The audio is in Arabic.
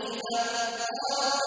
إِذَا